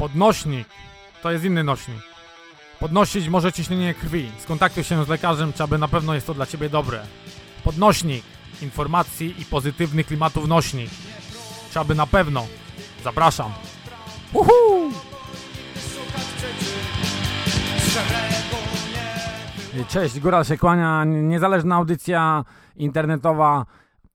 Podnośnik to jest inny nośnik. Podnosić może ciśnienie krwi. Skontaktuj się z lekarzem, czy aby na pewno jest to dla ciebie dobre. Podnośnik informacji i pozytywnych klimatów nośnik. Czy aby na pewno. Zapraszam. Uhu! Cześć, Góral się kłania. Niezależna audycja internetowa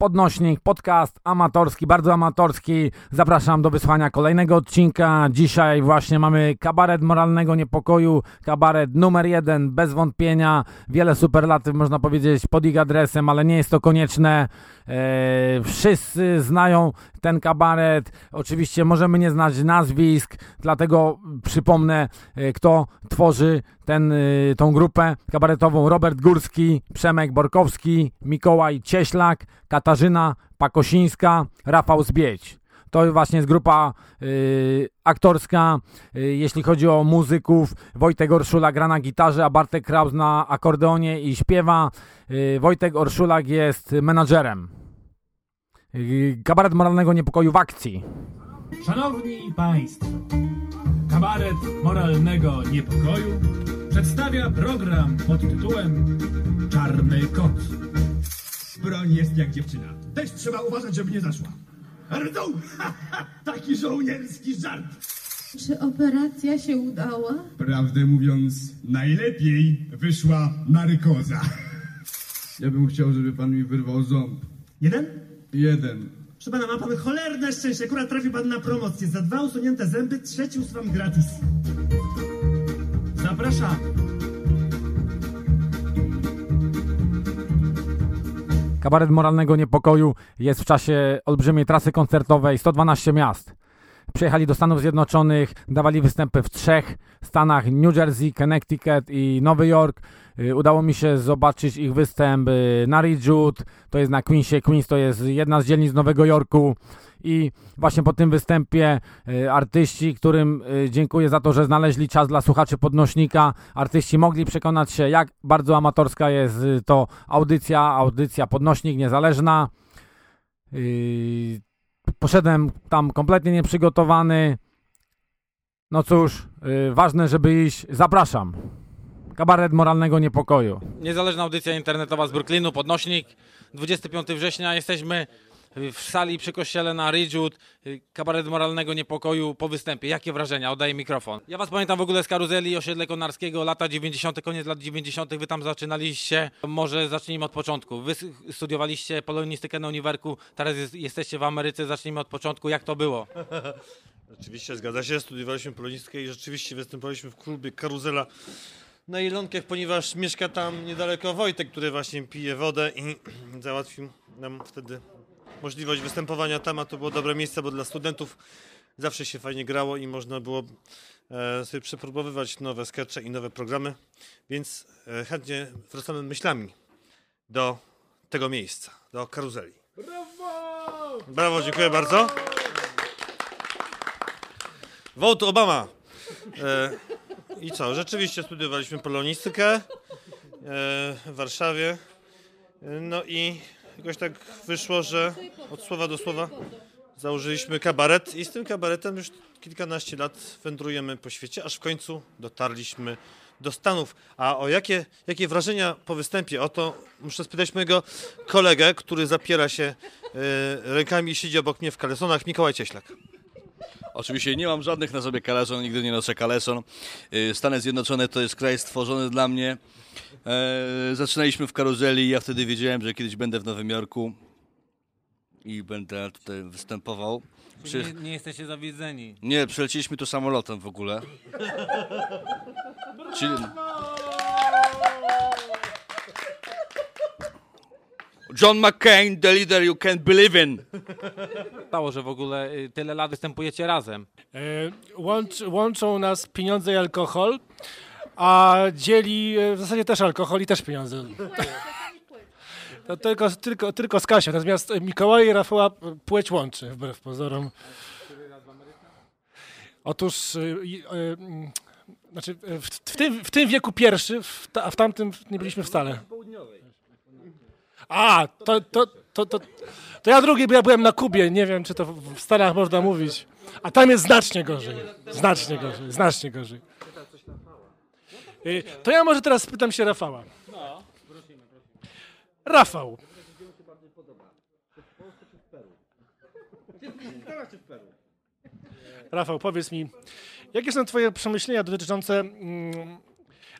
Podnośnik, podcast amatorski, bardzo amatorski. Zapraszam do wysłania kolejnego odcinka. Dzisiaj właśnie mamy kabaret moralnego niepokoju, kabaret numer jeden, bez wątpienia. Wiele superlatyw można powiedzieć pod ich adresem, ale nie jest to konieczne. Eee, wszyscy znają ten kabaret. Oczywiście możemy nie znać nazwisk, dlatego przypomnę, e, kto tworzy ten, e, tą grupę kabaretową. Robert Górski, Przemek Borkowski, Mikołaj Cieślak, Katarzyna Pakosińska, Rafał Zbieć. To właśnie jest grupa y, aktorska. Y, jeśli chodzi o muzyków, Wojtek Orszula gra na gitarze, a Bartek Kraus na akordeonie i śpiewa. Y, Wojtek Orszulak jest menadżerem. Kabaret moralnego niepokoju w akcji. Szanowni Państwo, kabaret moralnego niepokoju przedstawia program pod tytułem Czarny Kot. Jest jak dziewczyna. Też trzeba uważać, żeby nie zaszła. Ardą! Taki żołnierski żart. Czy operacja się udała? Prawdę mówiąc, najlepiej wyszła narykoza. Ja bym chciał, żeby pan mi wyrwał ząb. Jeden? Jeden. Proszę pana, ma pan cholerne szczęście. Akurat trafił pan na promocję. Za dwa usunięte zęby, trzeci usuwam gratis. Zapraszam. Kabaret moralnego niepokoju jest w czasie olbrzymiej trasy koncertowej 112 miast. Przyjechali do Stanów Zjednoczonych, dawali występy w trzech stanach New Jersey, Connecticut i Nowy Jork. Y, udało mi się zobaczyć ich występ y, na Ridgewood, to jest na Queensie. Queens to jest jedna z dzielnic Nowego Jorku. I właśnie po tym występie y, artyści, którym dziękuję za to, że znaleźli czas dla słuchaczy podnośnika, artyści mogli przekonać się, jak bardzo amatorska jest to audycja, audycja podnośnik niezależna. Poszedłem tam kompletnie nieprzygotowany. No cóż, ważne, żeby iść. Zapraszam. Kabaret moralnego niepokoju. Niezależna audycja internetowa z Brooklynu, podnośnik. 25 września jesteśmy w sali przy kościele na Ridgewood. Kabaret moralnego niepokoju po występie. Jakie wrażenia? Oddaję mikrofon. Ja was pamiętam w ogóle z karuzeli osiedle konarskiego, lata 90., koniec lat 90. Wy tam zaczynaliście. Może zacznijmy od początku. Wy studiowaliście polonistykę na uniwerku, teraz jest, jesteście w Ameryce. Zacznijmy od początku. Jak to było? Oczywiście, zgadza się. Studiowaliśmy polonistykę i rzeczywiście występowaliśmy w klubie Karuzela na Ilonkach, ponieważ mieszka tam niedaleko Wojtek, który właśnie pije wodę i załatwił nam wtedy możliwość występowania tam, a to było dobre miejsce, bo dla studentów zawsze się fajnie grało i można było e, sobie przepróbowywać nowe skecze i nowe programy, więc e, chętnie wracamy myślami do tego miejsca, do karuzeli. Brawo! Brawo, dziękuję bardzo. Vote Obama. E, i co? Rzeczywiście studiowaliśmy polonistykę w Warszawie. No i jakoś tak wyszło, że od słowa do słowa założyliśmy kabaret i z tym kabaretem już kilkanaście lat wędrujemy po świecie, aż w końcu dotarliśmy do Stanów. A o jakie, jakie wrażenia po występie? O to muszę spytać mojego kolegę, który zapiera się y, rękami i siedzi obok mnie w kalesonach, Mikołaj Cieślak. Oczywiście nie mam żadnych na sobie kaleson, nigdy nie noszę kaleson. Y, Stany Zjednoczone to jest kraj stworzony dla mnie. E, zaczynaliśmy w karuzeli, ja wtedy wiedziałem, że kiedyś będę w Nowym Jorku i będę tutaj występował. Przy... Nie, nie, jesteście zawiedzeni. Nie, przyleciliśmy tu samolotem w ogóle. Czyli... John McCain, the leader you can't believe in. Stało, że w ogóle y, tyle lat występujecie razem. E, łącz, łączą nas pieniądze i alkohol, a dzieli e, w zasadzie też alkohol i też pieniądze. To tylko, tylko, tylko z Kasią, natomiast Mikołaj i Rafała płeć łączy, wbrew pozorom. Otóż y, y, znaczy, w, w, tym, w tym wieku pierwszy, w, ta, a w tamtym nie byliśmy wcale. A, to, to, to, to, to ja drugi, bo ja byłem na Kubie, nie wiem, czy to w Stanach można mówić. A tam jest znacznie gorzej. Znacznie gorzej, znacznie gorzej. Y, To ja może teraz spytam się Rafała. Rafał. Rafał, powiedz mi, jakie są twoje przemyślenia dotyczące, mm,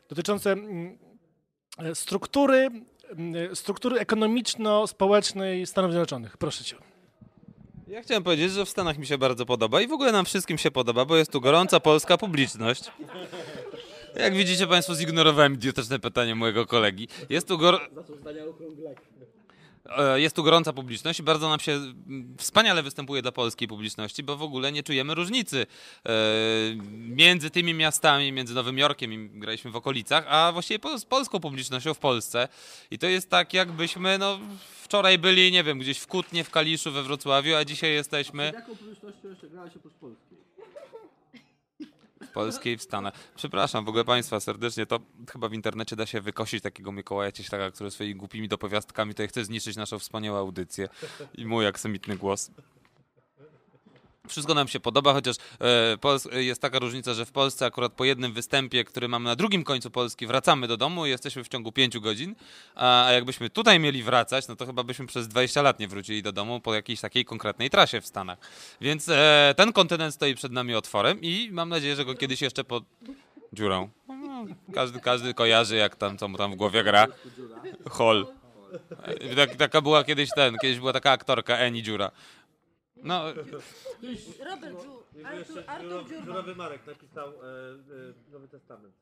dotyczące mm, struktury, struktury ekonomiczno-społecznej Stanów Zjednoczonych? Proszę cię. Ja chciałem powiedzieć, że w Stanach mi się bardzo podoba i w ogóle nam wszystkim się podoba, bo jest tu gorąca polska publiczność. Jak widzicie Państwo, zignorowałem idiotyczne pytanie mojego kolegi. Jest tu, gor... E, jest tu gorąca publiczność i bardzo nam się mm, wspaniale występuje dla polskiej publiczności, bo w ogóle nie czujemy różnicy e, między tymi miastami, między Nowym Jorkiem graliśmy w okolicach, a właściwie z polską publicznością w Polsce. I to jest tak, jakbyśmy no, wczoraj byli, nie wiem, gdzieś w Kutnie, w Kaliszu, we Wrocławiu, a dzisiaj jesteśmy... Jaką publicznością jeszcze grałeś oprócz Polski? W Polskiej w Stanach. Przepraszam w ogóle Państwa serdecznie, to chyba w internecie da się wykosić takiego Mikołaja Cieślaka, który swoimi głupimi dopowiastkami tutaj chce zniszczyć naszą wspaniałą audycję i mój aksamitny głos. Wszystko nam się podoba, chociaż e, jest taka różnica, że w Polsce akurat po jednym występie, który mamy na drugim końcu Polski, wracamy do domu i jesteśmy w ciągu pięciu godzin, a, jakbyśmy tutaj mieli wracać, no to chyba byśmy przez 20 lat nie wrócili do domu po jakiejś takiej konkretnej trasie w Stanach. Więc e, ten kontynent stoi przed nami otworem i mam nadzieję, że go kiedyś jeszcze pod dziurą. Każdy, każdy kojarzy, jak tam, co mu tam w głowie gra. Hol. E, Tak, taka była kiedyś ten, kiedyś była taka aktorka, Eni Dziura. No, Robert Artur, Artur Dziurman. Dziurowy Marek napisał Nowy Testament.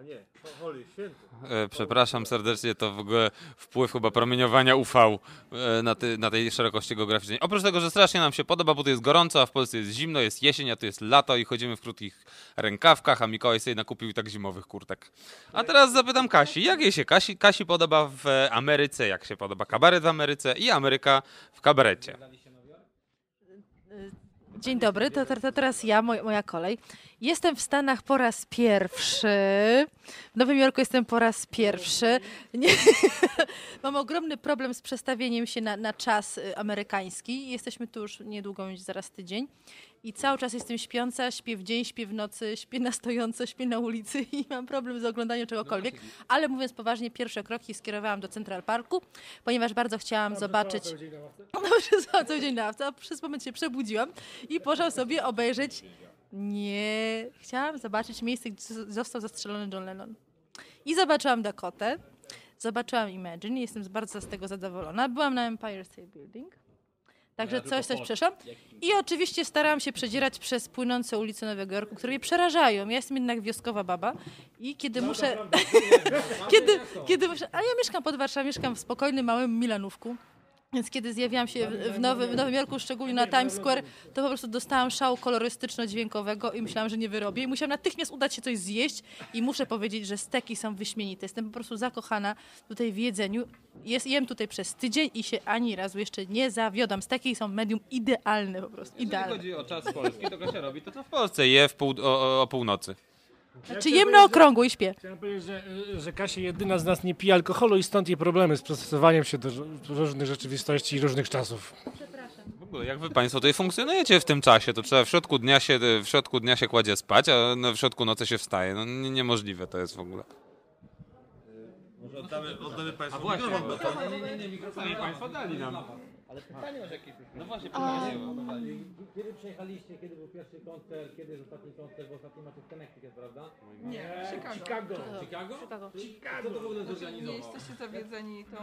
A nie, Holy, święty. E, Przepraszam serdecznie, to w ogóle wpływ chyba promieniowania UV e, na, ty, na tej szerokości geograficznej. Oprócz tego, że strasznie nam się podoba, bo tu jest gorąco, a w Polsce jest zimno, jest jesień, a tu jest lato i chodzimy w krótkich rękawkach, a Mikołaj sobie nakupił i tak zimowych kurtek. A teraz zapytam Kasi, jak jej się Kasi, Kasi podoba w e, Ameryce, jak się podoba kabaret w Ameryce i Ameryka w kabarecie? Dzień dobry, to, to, to teraz ja, moja, kolej. Jestem w Stanach po raz pierwszy. W Nowym Jorku jestem po raz pierwszy. Nie, mam ogromny problem z przestawieniem się na, na czas y, amerykański. Jesteśmy tu już niedługo, zaraz tydzień. I cały czas jestem śpiąca, śpię w dzień, śpię w nocy, śpię na stojąco, śpię na ulicy i mam problem z oglądaniem czegokolwiek. Ale mówiąc poważnie, pierwsze kroki skierowałam do Central Parku, ponieważ bardzo chciałam zobaczyć... No, przez cały dzień na ławce, a przez moment się przebudziłam i poszłam sobie obejrzeć. Nie, chciałam zobaczyć miejsce, gdzie został zastrzelony John Lennon. I zobaczyłam Dakotę, zobaczyłam Imagine, jestem bardzo z tego zadowolona. Byłam na Empire State Building. Także coś, coś przeszłam. I oczywiście starałam się przedzierać przez płynące ulice Nowego Jorku, które mnie przerażają. Ja jestem jednak wioskowa baba i kiedy muszę... kiedy, kiedy muszę... A ja mieszkam pod Warszawą, mieszkam w spokojnym, małym Milanówku. Więc kiedy zjawiłam się w, Nowym, w Nowym Jorku, szczególnie na Times Square, to po prostu dostałam szału kolorystyczno-dźwiękowego i myślałam, że nie wyrobię. I musiałam natychmiast udać się coś zjeść i muszę powiedzieć, że steki są wyśmienite. Jestem po prostu zakochana tutaj w jedzeniu. Jest, jem tutaj przez tydzień i się ani razu jeszcze nie zawiodam. Steki są medium idealne po prostu, Jeżeli idealne. chodzi o czas polski, to Kasia robi to, co w Polsce je w pół, o, o północy. Znaczy jem na okrągło i śpię. Chciałem powiedzieć, że, że Kasia jedyna z nas nie pije alkoholu i stąd jej problemy z przystosowaniem się do różnych rzeczywistości i różnych czasów. W ogóle, jak wy państwo tutaj funkcjonujecie w tym czasie, to trzeba w środku dnia się, w środku dnia się kładzie spać, a w środku nocy się wstaje. No nie- niemożliwe to jest w ogóle. Może oddamy, oddamy Państwu mikrofon, nie, nie, nie, mikrofon państwo dali nam. Ale pytanie masz jakieś? No właśnie, Kiedy przyjechaliście, kiedy był pierwszy koncert, kiedy jest ostatni koncert, bo ostatni macie w Connecticut, prawda? Nie, Chicago. Chicago. Chicago? Chicago. Kto to w ogóle Znaczy, nie zorganizował? jesteście zawiedzeni tą...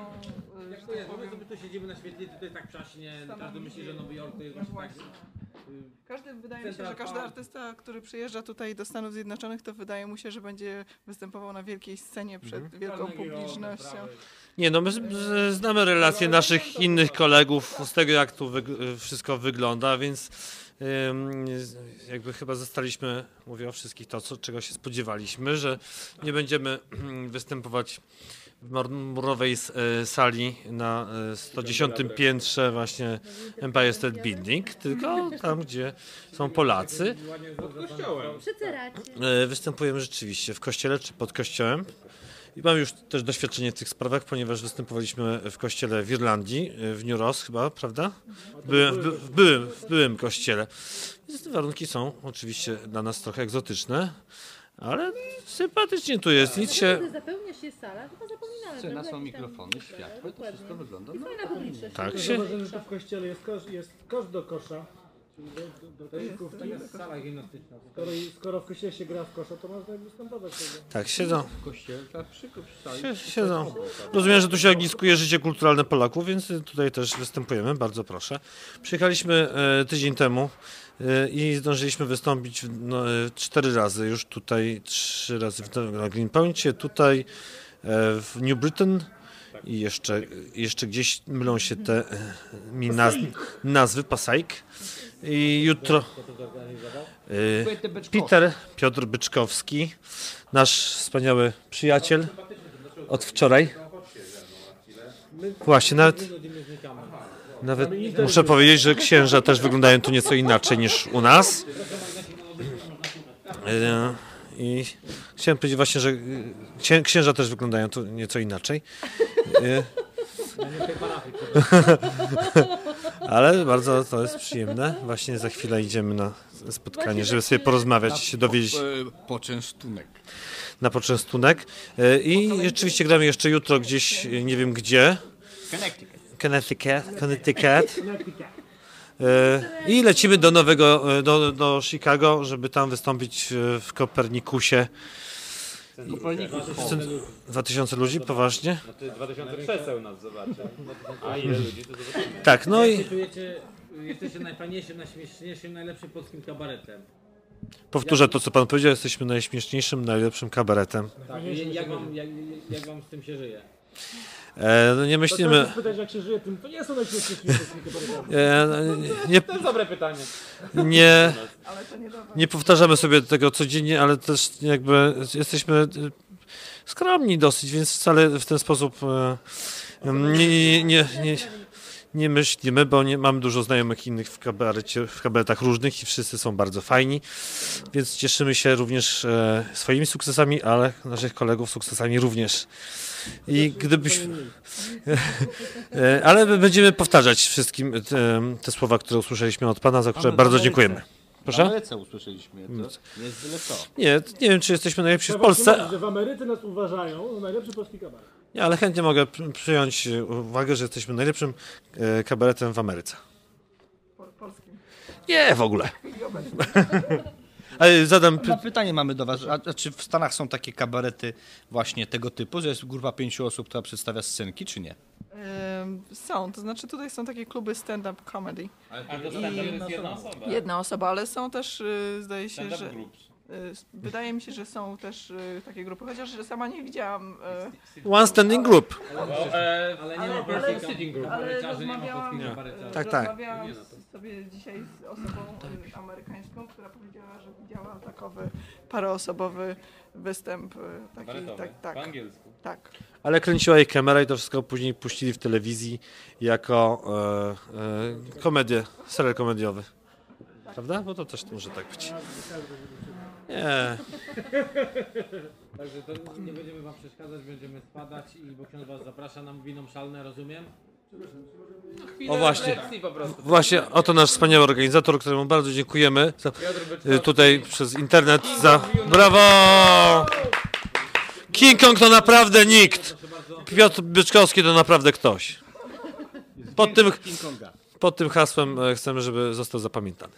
y, Jak że to jest? No my powiem, sobie tu siedzimy na świetlicy, tutaj tak przaśnie, każdy myśli, że Nowy Jork to jest No właśnie tak... właśnie. y, Każdy, wydaje mi się, Central że każdy Park. artysta, który przyjeżdża tutaj do Stanów Zjednoczonych, to wydaje mu się, że będzie występował na wielkiej scenie przed Mhm. wielką publicznością. Nie no, my z- z- znamy relacje naszych innych kolegów z tego, jak tu wyg- wszystko wygląda, więc jakby chyba zostaliśmy, mówię o wszystkich to, co, czego się spodziewaliśmy, że nie będziemy występować w marmurowej e, sali na e, 110 piętrze właśnie Empire State Building, tylko tam, gdzie są Polacy. E, Występujemy rzeczywiście w kościele czy pod kościołem. I mam już też doświadczenie w tych sprawach, ponieważ występowaliśmy w kościele w Irlandii, w New Ross chyba, prawda? By, w, by, w, byłym, w byłym kościele. Więc warunki są oczywiście dla nas trochę egzotyczne, ale sympatycznie tu jest. Nic się... Zapełnia się sala, chyba zapominałem. Scena są Jakiś tam- mikrofony, światło, to wszystko wygląda I fajna publiczność. Tak się- Zauważyłem, że tu w kościele jest kosz, jest kosz do kosza. Czyli do, do, do treningu w jest sala gimnastyczna. Skoro, skoro w kościele się gra w kosza, to można występować tego. Tak, siedzą. W kościele, tak Siedzą. Rozumiem, że tu się ogniskuje życie kulturalne Polaków, więc tutaj też występujemy, bardzo proszę. Przyjechaliśmy e, tydzień temu e, i zdążyliśmy wystąpić w- no, e, cztery razy już tutaj, trzy razy w, na Greenpointie, tutaj e, w New Britain i jeszcze, jeszcze gdzieś mylą się te e, mi naz, nazwy, Pasajk. I jutro e, Peter Piotr Byczkowski, nasz wspaniały przyjaciel od wczoraj. Właśnie, nawet, nawet muszę powiedzieć, że księża też wyglądają tu nieco inaczej niż u nas. E, I chciałem powiedzieć właśnie, że księ- księża też wyglądają tu nieco inaczej. E, Ale bardzo to jest przyjemne. Właśnie za chwilę idziemy na spotkanie, żeby sobie porozmawiać i się dowiedzieć E, Poczęstunek. na poczęstunek. E, I rzeczywiście gramy jeszcze jutro gdzieś, nie wiem gdzie. Connecticut. Connecticut. E, I lecimy do nowego, e, do, do Chicago, żeby tam wystąpić e, w Kopernikusie. Cen- 2000 ludzi, poważnie? No to 2000 krzeseł nas zobaczy. A ile ludzi to zobaczymy. Tak, no i- Jak się czujecie, jesteście najfajniejszym, najśmieszniejszym, najlepszym polskim kabaretem. Powtórzę to, co pan powiedział, jesteśmy najśmieszniejszym, najlepszym kabaretem. Tak, jak, jak, wam, jak, jak wam z tym się żyje? E, no nie myślimy... Spytać, jak się żyje tym, to nie są najśmieszniejsze E, no, nie, To jest dobre pytanie. nie, nie powtarzamy sobie tego codziennie, ale też jakby jesteśmy e, skromni dosyć, więc wcale w ten sposób e, nie, nie, nie, nie, nie myślimy, bo nie, mam dużo znajomych innych w, kabarecie, w kabaretach różnych i wszyscy są bardzo fajni, więc cieszymy się również e, swoimi sukcesami, ale naszych kolegów sukcesami również. I gdybyśmy... E, Ale my będziemy powtarzać wszystkim te, te słowa, które usłyszeliśmy od Pana, za które w bardzo dziękujemy. W Proszę? Ameryce usłyszeliśmy, to nie jest byle co. Nie, nie wiem, czy jesteśmy najlepsi w Polsce, przyznać, że w Ameryce nas uważają najlepszy polski kabaret. Nie, ale chętnie mogę pr- przyjąć e, uwagę, że jesteśmy najlepszym e, kabaretem w Ameryce. Nie, w ogóle. Ale zadam... Pytanie mamy do was. A, a czy w Stanach są takie kabarety właśnie tego typu, że jest grupa pięciu osób, która przedstawia scenki, czy nie? Są, to znaczy tutaj są takie kluby stand-up comedy. Ale to stand-up jest jedna osoba. Jedna osoba, ale są też, y, zdaje się, Stand-up że... groups. Y, Wydaje mi się, że są też y, takie grupy, chociaż sama nie widziałam. y, One standing group. Ale, ale nie ma sitting group. ale Kabareciarzy nie ma rozmawiałam- Nie. Tak, tak. Rozmawiałam sobie dzisiaj z osobą amerykańską, która powiedziała, że widziała takowy paroosobowy występ. Taki, tak, tak. po angielsku. Tak. Ale kręciła jej kamera i to wszystko później puścili w telewizji jako e, e, komedię, serial komediowy. Prawda? Bo to też może tak być. Nie. Także to nie będziemy wam przeszkadzać, będziemy spadać i bo ksiądz was zaprasza na winą szalne, rozumiem? O właśnie, po prostu. właśnie oto nasz wspaniały organizator, któremu bardzo dziękujemy za, y, tutaj przez internet za brawo! King Kong to naprawdę nikt. Piotr Byczkowski to naprawdę ktoś. Pod tym, pod tym hasłem e, chcemy, żeby został zapamiętany.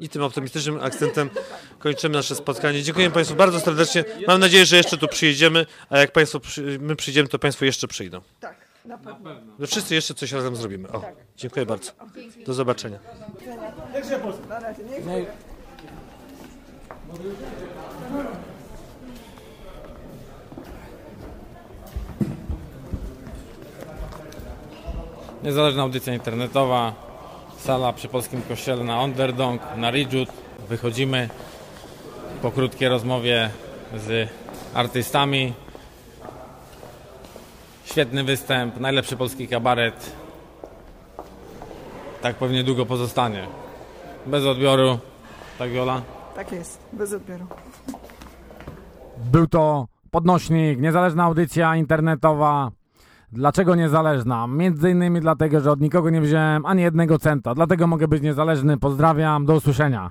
I tym optymistycznym akcentem kończymy nasze spotkanie. Dziękuję Państwu bardzo serdecznie. Mam nadzieję, że jeszcze tu przyjedziemy, a jak Państwo przy, my przyjdziemy, to Państwo jeszcze przyjdą. Tak, na pewno. Że wszyscy jeszcze coś razem zrobimy. O, dziękuję bardzo. Do zobaczenia. Się? Na razie. Niezależna audycja internetowa, sala przy Polskim Kościele na Onderdong, na Ridgewood. Wychodzimy po krótkiej rozmowie z artystami. Świetny występ, najlepszy polski kabaret. Tak pewnie długo pozostanie. Bez odbioru. Tak, Wiola? Tak jest, bez odbioru. Był to Podnośnik, niezależna audycja internetowa. Dlaczego niezależna? Między innymi dlatego, że od nikogo nie wziąłem ani jednego centa. Dlatego mogę być niezależny. Pozdrawiam, do usłyszenia.